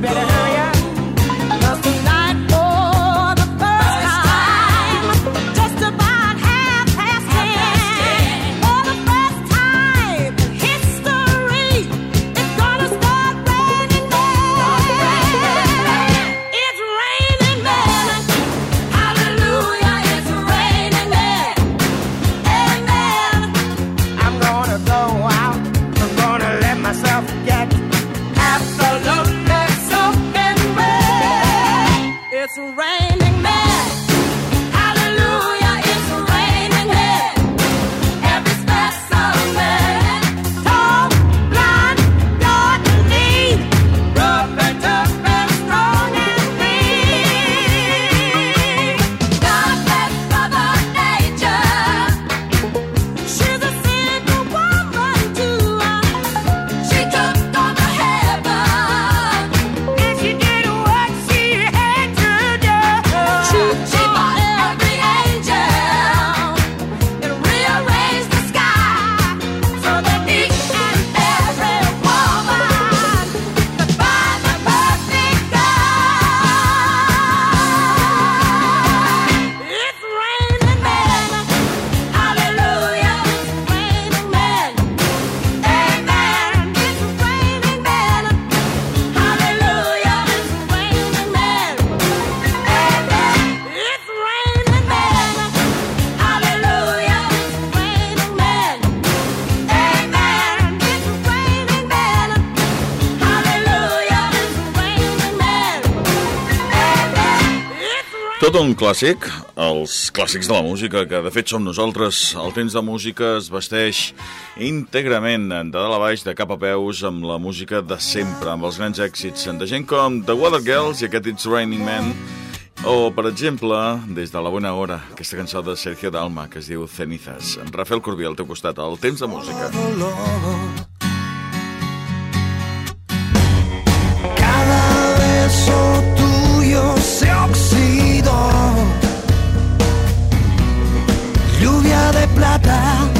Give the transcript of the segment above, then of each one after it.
better tot un clàssic, els clàssics de la música, que de fet som nosaltres. El temps de música es vesteix íntegrament de dalt a baix, de cap a peus, amb la música de sempre, amb els grans èxits de gent com The Weather Girls i aquest It's Raining Man, o, per exemple, des de la bona hora, aquesta cançó de Sergio Dalma, que es diu Cenizas. En Rafael Corbí, al teu costat, al temps de música. Cada beso Blah plata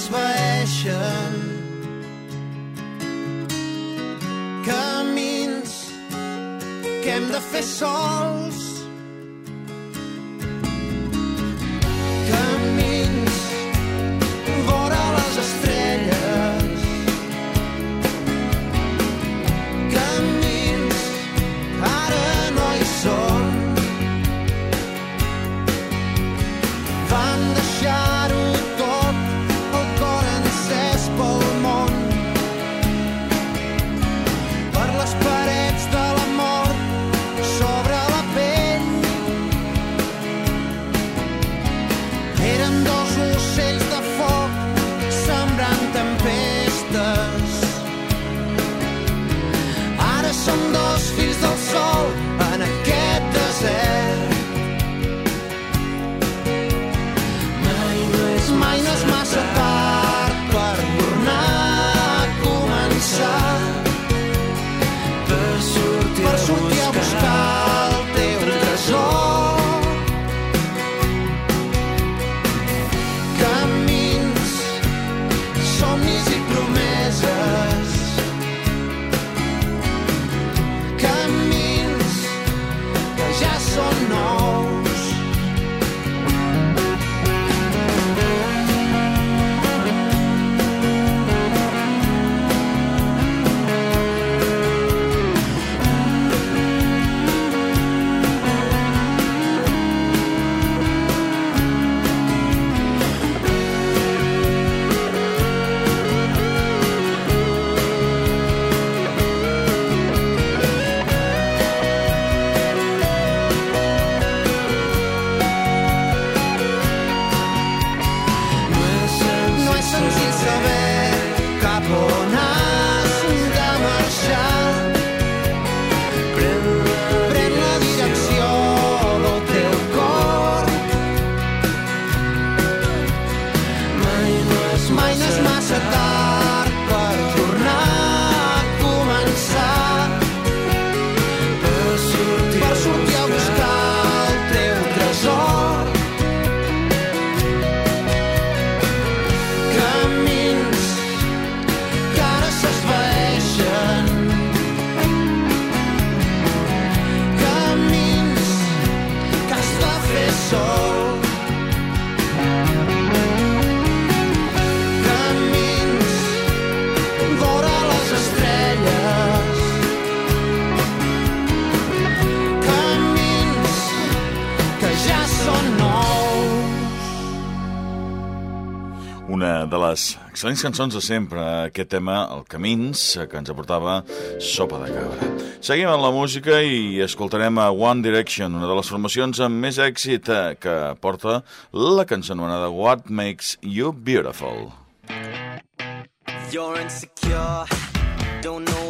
s'esvaeixen camins que hem de fer sols. excel·lents cançons de sempre. Aquest tema, el Camins, que ens aportava Sopa de Cabra. Seguim amb la música i escoltarem a One Direction, una de les formacions amb més èxit eh, que porta la cançó anomenada What Makes You Beautiful. You're insecure, don't know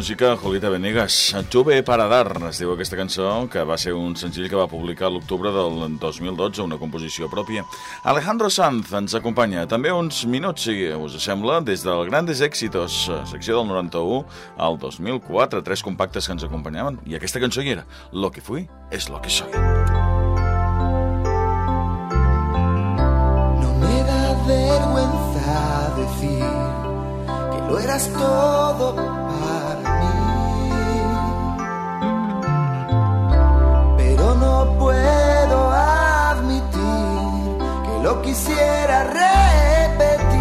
música, Julieta Venegas, Tuve para dar, es diu aquesta cançó, que va ser un senzill que va publicar l'octubre del 2012, una composició pròpia. Alejandro Sanz ens acompanya. També uns minuts, si us sembla, des del Grandes Éxitos, secció del 91 al 2004, tres compactes que ens acompanyaven, i aquesta cançó hi era, Lo que fui es lo que soy. No me da vergüenza decir que lo eras todo puedo admitir que lo quisiera repetir.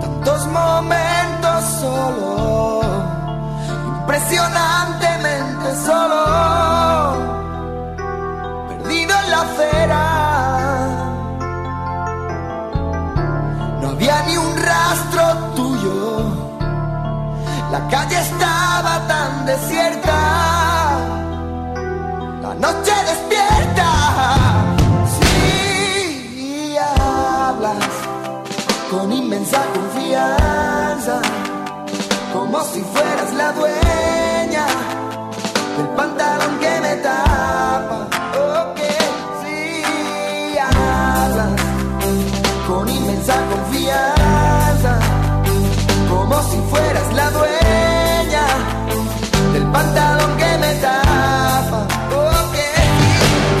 Tantos momentos solo, impresionantemente solo, perdido en la acera. No había ni un rastro tuyo, la calle estaba tan desierta. La noche despierta. Si hablas con inmensa confianza, como si fueras la dueña pantalón que me tapa. Ok,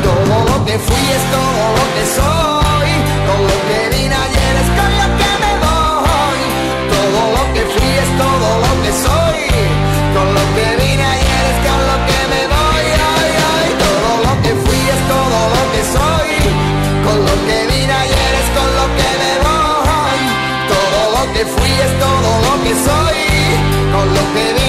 todo lo que fui es todo lo que soy, con lo que vine ayer es con lo que me voy. Todo lo que fui es todo lo que soy, con lo que vine ayer es con lo que me voy. Ay, ay, todo lo que fui es todo lo que soy, con lo que vine ayer es con lo que me voy. Todo lo que fui es todo lo que soy, con lo que vine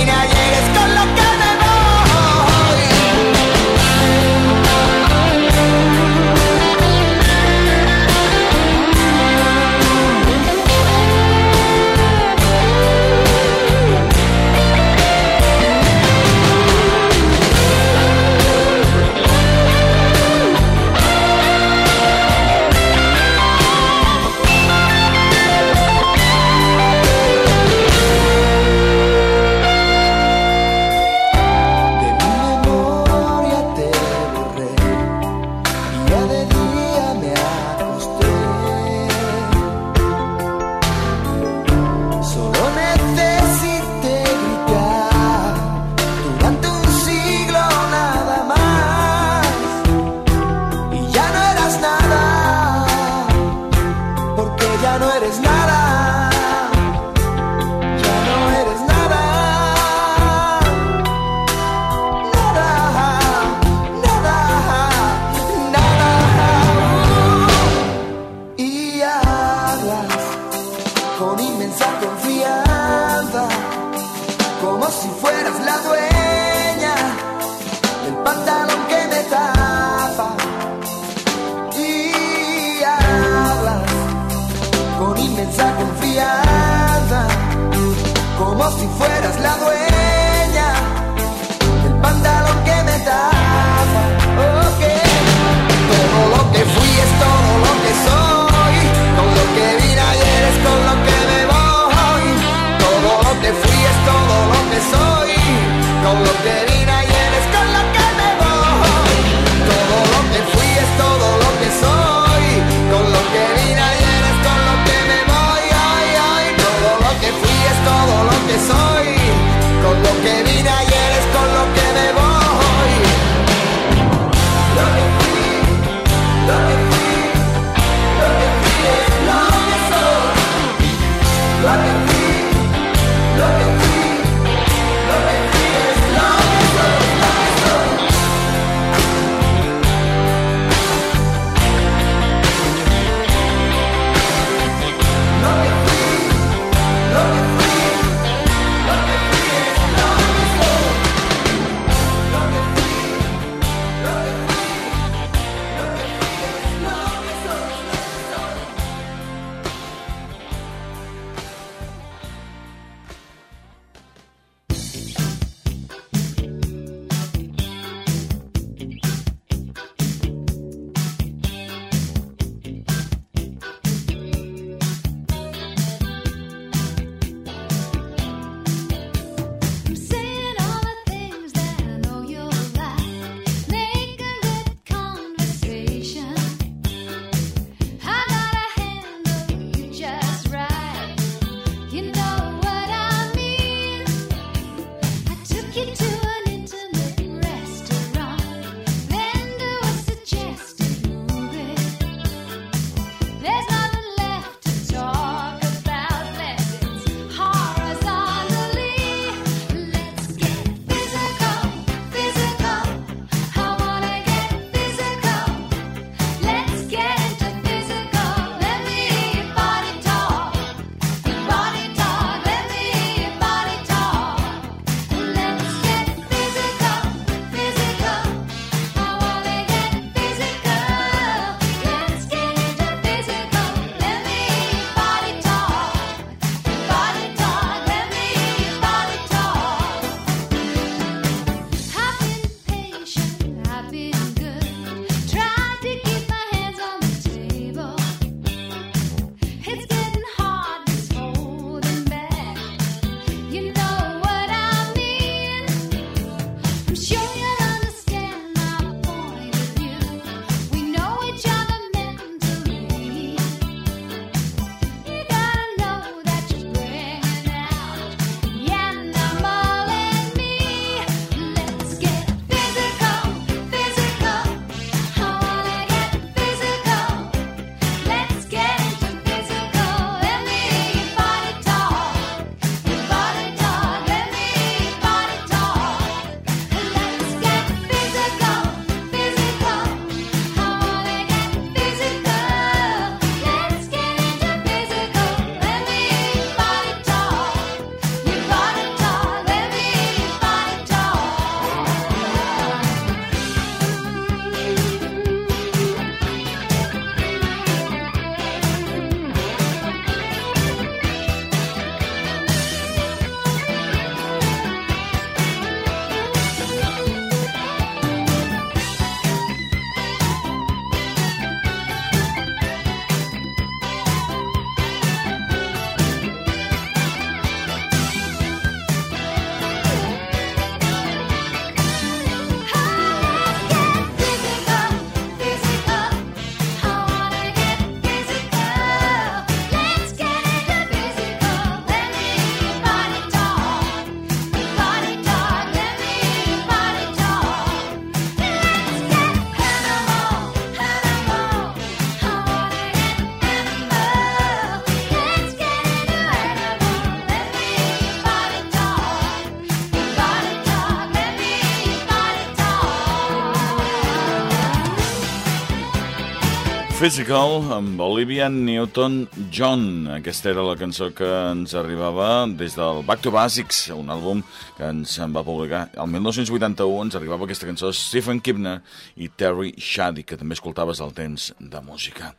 Physical amb Olivia Newton-John. Aquesta era la cançó que ens arribava des del Back to Basics, un àlbum que ens en va publicar. El 1981 ens arribava aquesta cançó Stephen Kibner i Terry Shady, que també escoltaves al temps de música.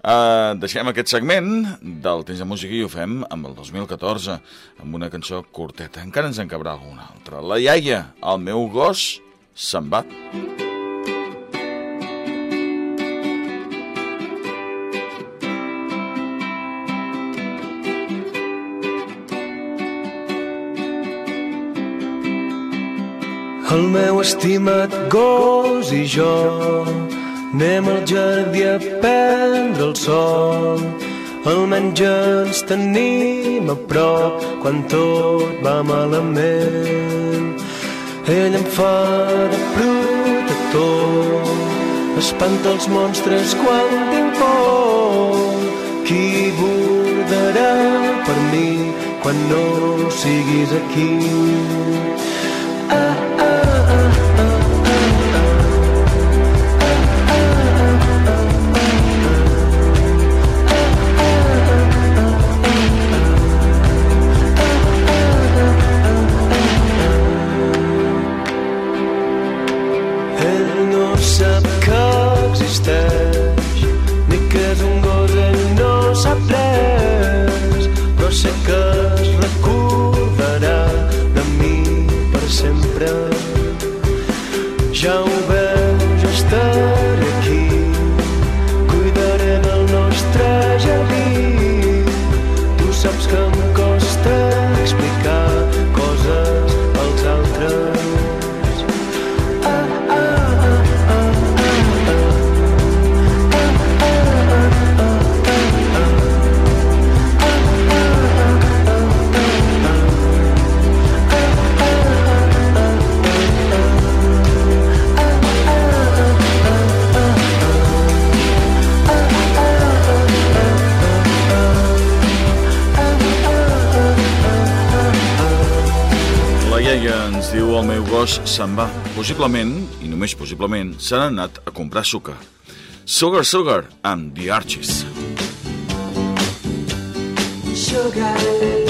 Uh, deixem aquest segment del temps de música i ho fem amb el 2014, amb una cançó curteta. Encara ens en cabrà alguna altra. La iaia, el meu gos, se'n va. El meu estimat gos i jo anem al jardí a prendre el sol. Almenys ens tenim a prop quan tot va malament. Ell em fa de protector, espanta els monstres quan tinc por. Qui bordarà per mi quan no siguis aquí? Ell gos se'n va. Possiblement, i només possiblement, n'ha anat a comprar sucre. Sugar Sugar amb The Archies. sugar.